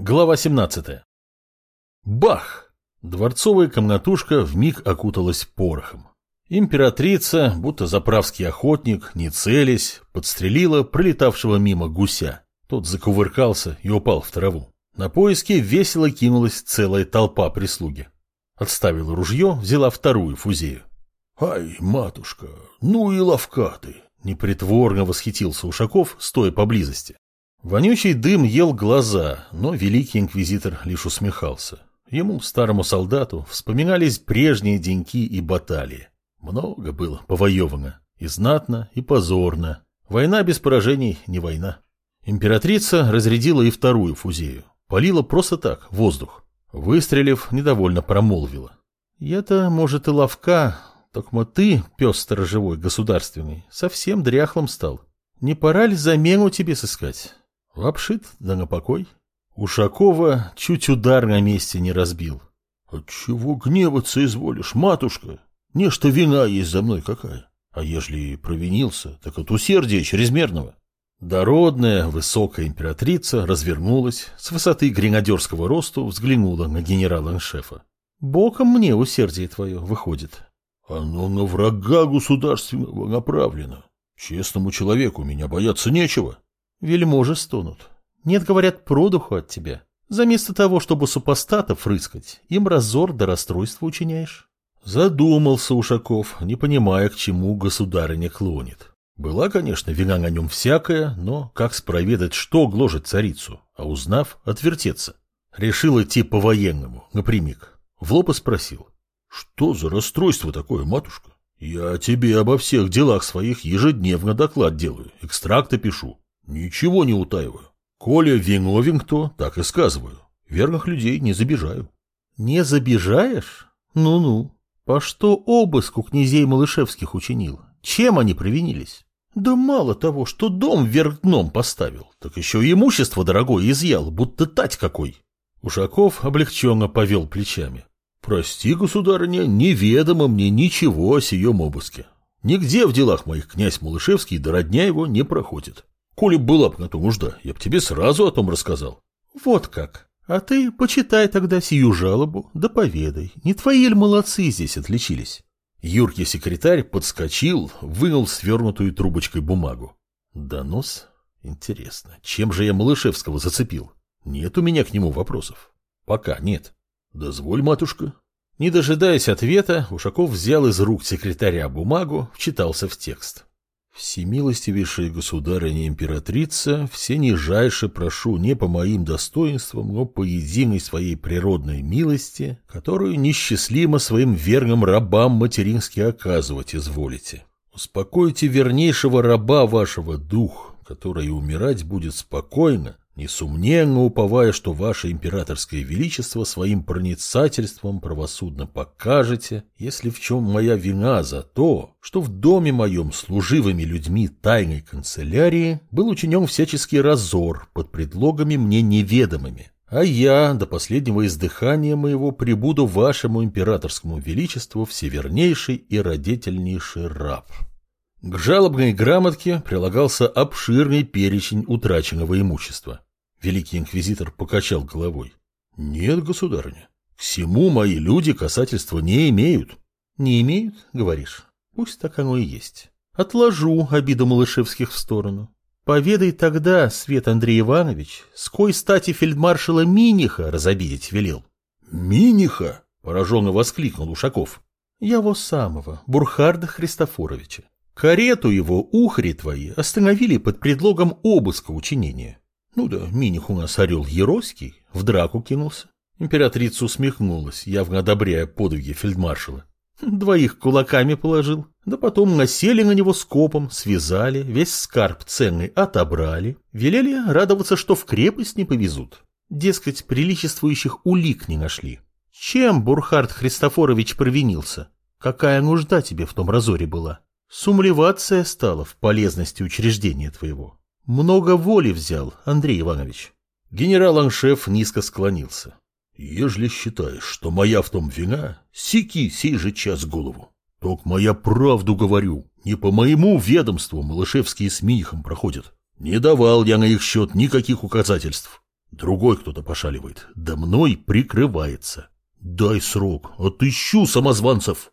Глава 17. Бах! Дворцовая комнатушка вмиг окуталась порохом. Императрица, будто заправский охотник, не целясь, подстрелила пролетавшего мимо гуся. Тот закувыркался и упал в траву. На поиски весело кинулась целая толпа прислуги. Отставила ружье, взяла вторую фузею. «Ай, матушка, ну и ловка ты!» Непритворно восхитился Ушаков, стоя поблизости. Вонючий дым ел глаза, но великий инквизитор лишь усмехался. Ему, старому солдату, вспоминались прежние деньки и баталии. Много было повоевано, и знатно, и позорно. Война без поражений не война. Императрица разрядила и вторую фузею. Полила просто так, воздух. Выстрелив, недовольно промолвила. «Я-то, может, и ловка, только ты, пес сторожевой, государственный, совсем дряхлым стал. Не пора ли замену тебе сыскать? Обшит, да на покой. Ушакова чуть удар на месте не разбил. Отчего гневаться изволишь, матушка? Нечто вина есть за мной какая. А ежели провинился, так от усердия чрезмерного. Дородная, высокая императрица развернулась, с высоты гренадерского росту взглянула на генерала-шефа. «Боком мне усердие твое выходит». «Оно на врага государственного направлено. Честному человеку меня бояться нечего». Вельможи стонут. Нет, говорят, продуху от тебя. Заместо того, чтобы супостатов рыскать, им разор до расстройства учиняешь. Задумался Ушаков, не понимая, к чему государыня клонит. Была, конечно, вина на нем всякая, но как спроведать, что гложет царицу, а узнав, отвертеться. Решил идти по-военному, напрямик. В лоб спросил. Что за расстройство такое, матушка? Я тебе обо всех делах своих ежедневно доклад делаю, экстракты пишу. Ничего не утаиваю. Коля виновен кто, так и сказываю. Верных людей не забежаю. Не забежаешь? Ну-ну. По что обыск у князей Малышевских учинил? Чем они провинились? Да мало того, что дом вверх дном поставил, так еще и имущество дорогое изъял, будто тать какой. Ушаков облегченно повел плечами. Прости, государыня, неведомо мне ничего о сием обыске. Нигде в делах моих князь Малышевский до родня его не проходит. Коли была бы на то нужда, я бы тебе сразу о том рассказал. Вот как. А ты почитай тогда сию жалобу, да поведай, не твои ли молодцы здесь отличились? Юркий секретарь подскочил, вынул свернутую трубочкой бумагу. Донос? Интересно, чем же я Малышевского зацепил? Нет у меня к нему вопросов. Пока нет. Дозволь, матушка. Не дожидаясь ответа, Ушаков взял из рук секретаря бумагу, вчитался в текст. Всемилостивейшая государыня императрица, все нижайше прошу не по моим достоинствам, но по единой своей природной милости, которую несчастливо своим верным рабам матерински оказывать изволите. Успокойте вернейшего раба вашего дух, который умирать будет спокойно, Несомненно, уповая, что ваше императорское величество своим проницательством правосудно покажете, если в чем моя вина за то, что в доме моем служивыми людьми тайной канцелярии был учинен всяческий разор под предлогами мне неведомыми, а я до последнего издыхания моего прибуду вашему императорскому величеству всевернейший и родительнейший раб». К жалобной грамотке прилагался обширный перечень утраченного имущества. Великий инквизитор покачал головой. Нет, государыня, всему мои люди касательства не имеют. Не имеют, говоришь? Пусть так оно и есть. Отложу обиду Малышевских в сторону. Поведай тогда, Свет Андрей Иванович, с кой стати фельдмаршала Миниха разобидеть велел. Миниха? Пораженно воскликнул Ушаков. Его самого, Бурхарда Христофоровича. Карету его ухари твои остановили под предлогом обыска учинения. Ну да, Миних у нас орел Ероский, в драку кинулся. Императрица усмехнулась, явно одобряя подвиги фельдмаршала. Двоих кулаками положил, да потом насели на него скопом, связали, весь скарб ценный отобрали, велели радоваться, что в крепость не повезут. Дескать, приличествующих улик не нашли. Чем Бурхард Христофорович провинился? Какая нужда тебе в том разоре была? Сумлеваться стала в полезности учреждения твоего. Много воли взял, Андрей Иванович. Генерал-аншеф низко склонился. Ежели считаешь, что моя в том вина, сики сей же час голову. Только моя правду говорю, не по моему ведомству Малышевские с Минихом проходят. Не давал я на их счет никаких указательств. Другой кто-то пошаливает, да мной прикрывается. Дай срок, отыщу самозванцев.